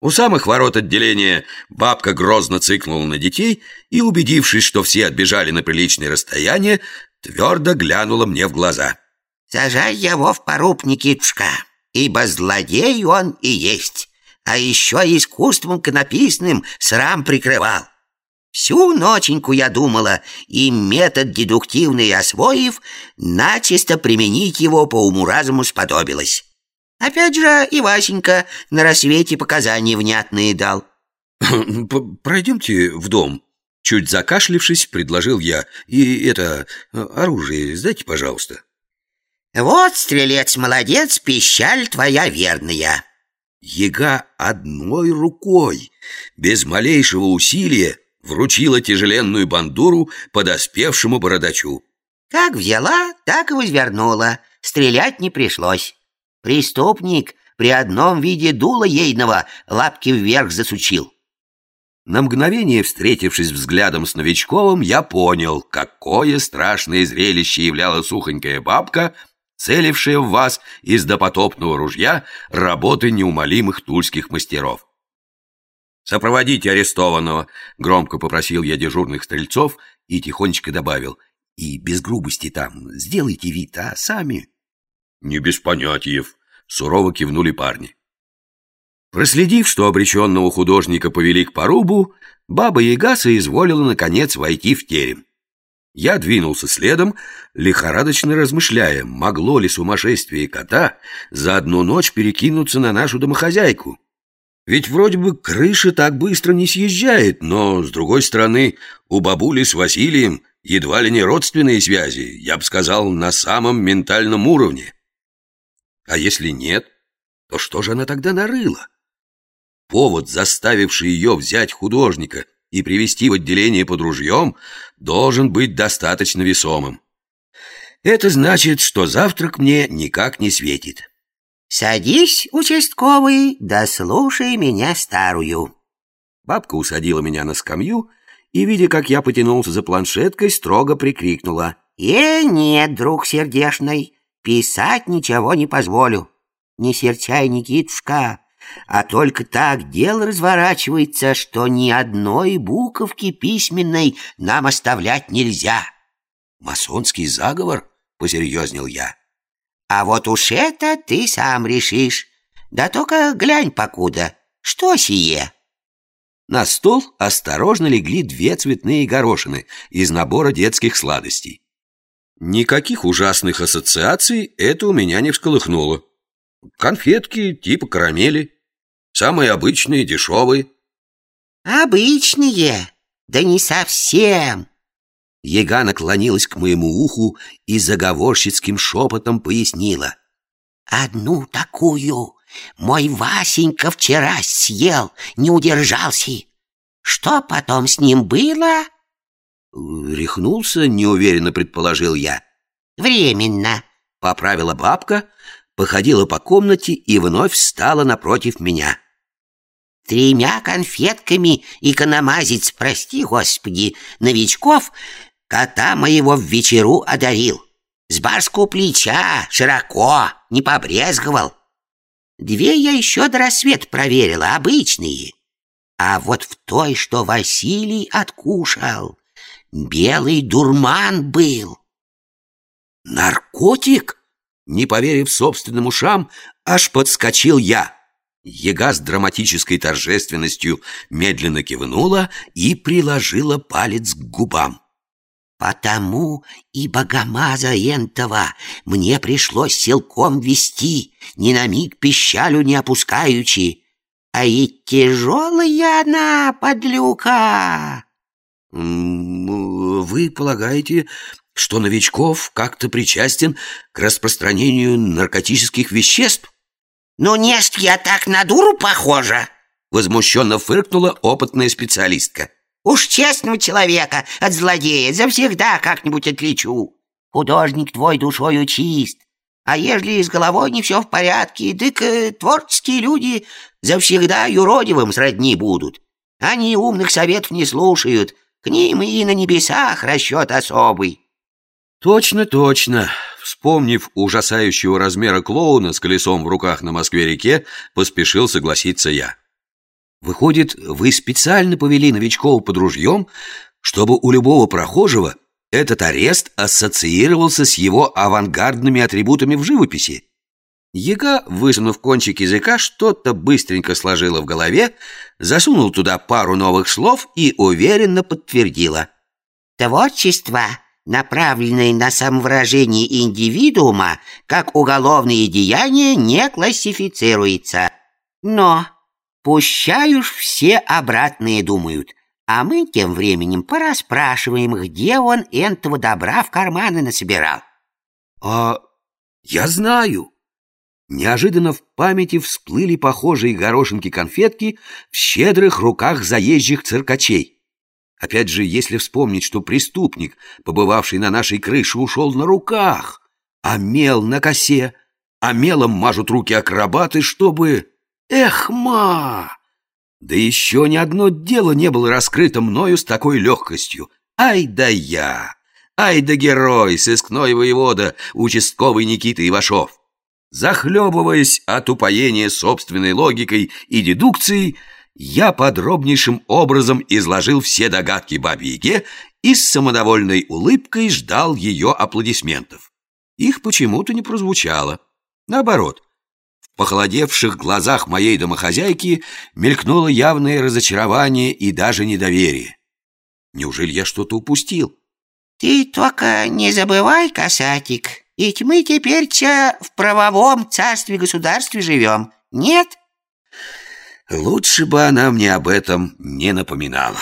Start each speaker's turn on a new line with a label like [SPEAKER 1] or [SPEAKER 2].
[SPEAKER 1] У самых ворот отделения бабка грозно цыкнула на детей и, убедившись, что все отбежали на приличное расстояние, твердо глянула мне в глаза.
[SPEAKER 2] «Сажай его в поруб, Никитушка, ибо злодей он и есть, а еще искусством конописным срам прикрывал. Всю ноченьку я думала, и метод дедуктивный освоив, начисто применить его по уму-разуму сподобилась. Опять же, и Васенька на рассвете показания внятные дал.
[SPEAKER 1] «Пройдемте в дом», — чуть закашлившись, предложил я. «И это, оружие сдайте, пожалуйста».
[SPEAKER 2] «Вот, стрелец, молодец, пищаль твоя верная».
[SPEAKER 1] Ега одной рукой, без малейшего усилия, вручила тяжеленную бандуру подоспевшему бородачу.
[SPEAKER 2] Как взяла, так и возвернула. Стрелять не пришлось. Преступник при одном виде дула ейного лапки вверх засучил.
[SPEAKER 1] На мгновение, встретившись взглядом с Новичковым, я понял, какое страшное зрелище являла сухонькая бабка, целившая в вас из допотопного ружья работы неумолимых тульских мастеров. «Сопроводите арестованного», — громко попросил я дежурных стрельцов и тихонечко добавил. «И без грубости там сделайте вид, а сами...» «Не без понятиев», — сурово кивнули парни. Проследив, что обреченного художника повели к порубу, баба Яга соизволила, наконец, войти в терем. Я двинулся следом, лихорадочно размышляя, могло ли сумасшествие кота за одну ночь перекинуться на нашу домохозяйку. Ведь вроде бы крыша так быстро не съезжает, но, с другой стороны, у бабули с Василием едва ли не родственные связи, я бы сказал, на самом ментальном уровне. А если нет, то что же она тогда нарыла? Повод, заставивший ее взять художника и привести в отделение под ружьем, должен быть достаточно весомым. Это значит, что завтрак мне никак не светит.
[SPEAKER 2] «Садись, участковый, да слушай меня старую».
[SPEAKER 1] Бабка усадила меня на скамью и, видя, как я потянулся за планшеткой, строго прикрикнула.
[SPEAKER 2] «Э, нет, друг сердешный, писать ничего не позволю. Не серчай, Никитушка, а только так дело разворачивается, что ни одной буковки письменной нам оставлять нельзя».
[SPEAKER 1] «Масонский заговор?» — посерьезнел я.
[SPEAKER 2] А вот уж это ты сам решишь. Да только глянь покуда. Что сие?»
[SPEAKER 1] На стол осторожно легли две цветные горошины из набора детских сладостей. Никаких ужасных ассоциаций это у меня не всколыхнуло. Конфетки типа карамели. Самые обычные, дешевые.
[SPEAKER 2] «Обычные? Да не совсем!»
[SPEAKER 1] Ега наклонилась к моему уху и заговорщицким шепотом пояснила.
[SPEAKER 2] «Одну такую мой Васенька вчера съел, не удержался. Что потом с ним было?»
[SPEAKER 1] «Рехнулся», — неуверенно предположил я.
[SPEAKER 2] «Временно», —
[SPEAKER 1] поправила бабка, походила по комнате и вновь встала напротив меня.
[SPEAKER 2] «Тремя конфетками икономазить, прости, господи, новичков Кота моего в вечеру одарил. С барского плеча, широко, не побрезговал. Две я еще до рассвета проверила, обычные. А вот в той, что Василий откушал, белый дурман был.
[SPEAKER 1] Наркотик? Не поверив собственным ушам, аж подскочил я. Ега с драматической торжественностью медленно кивнула и приложила палец к губам.
[SPEAKER 2] Потому и богомаза энтова мне пришлось силком вести, ни на миг пищалю не опускаючи. А и тяжелая она, подлюка.
[SPEAKER 1] Вы полагаете, что новичков как-то причастен к распространению наркотических веществ?
[SPEAKER 2] Ну, нест я так на дуру похожа,
[SPEAKER 1] возмущенно фыркнула опытная специалистка.
[SPEAKER 2] Уж честного человека от злодея завсегда как-нибудь отличу. Художник твой душою чист. А ежели с головой не все в порядке, дык э, творческие люди завсегда юродивым сродни будут. Они умных советов не слушают, к ним и на небесах расчет особый.
[SPEAKER 1] Точно, точно. Вспомнив ужасающего размера клоуна с колесом в руках на Москве-реке, поспешил согласиться я. Выходит, вы специально повели новичков под ружьем, чтобы у любого прохожего этот арест ассоциировался с его авангардными атрибутами в живописи. Яга, высунув кончик языка, что-то быстренько сложила в голове, засунул туда пару новых слов и уверенно подтвердила.
[SPEAKER 2] «Творчество, направленное на самовыражение индивидуума, как уголовное деяние, не классифицируется. Но пущай уж все обратные думают». А мы тем временем пораспрашиваем, где он этого добра в карманы насобирал.
[SPEAKER 1] А я знаю. Неожиданно в памяти всплыли похожие горошинки-конфетки в щедрых руках заезжих циркачей. Опять же, если вспомнить, что преступник, побывавший на нашей крыше, ушел на руках, а мел на косе, а мелом мажут руки акробаты, чтобы... Эх, ма! Да еще ни одно дело не было раскрыто мною с такой легкостью. Ай да я! Ай да герой, сыскной воевода, участковый Никита Ивашов! Захлебываясь от упоения собственной логикой и дедукцией, я подробнейшим образом изложил все догадки Бабьяге и с самодовольной улыбкой ждал ее аплодисментов. Их почему-то не прозвучало. Наоборот, в похолодевших глазах моей домохозяйки мелькнуло явное разочарование и даже недоверие. Неужели я что-то упустил?
[SPEAKER 2] Ты только не забывай, касатик, ведь мы теперь-то в правовом царстве-государстве живем, нет?
[SPEAKER 1] Лучше бы она мне об этом не напоминала.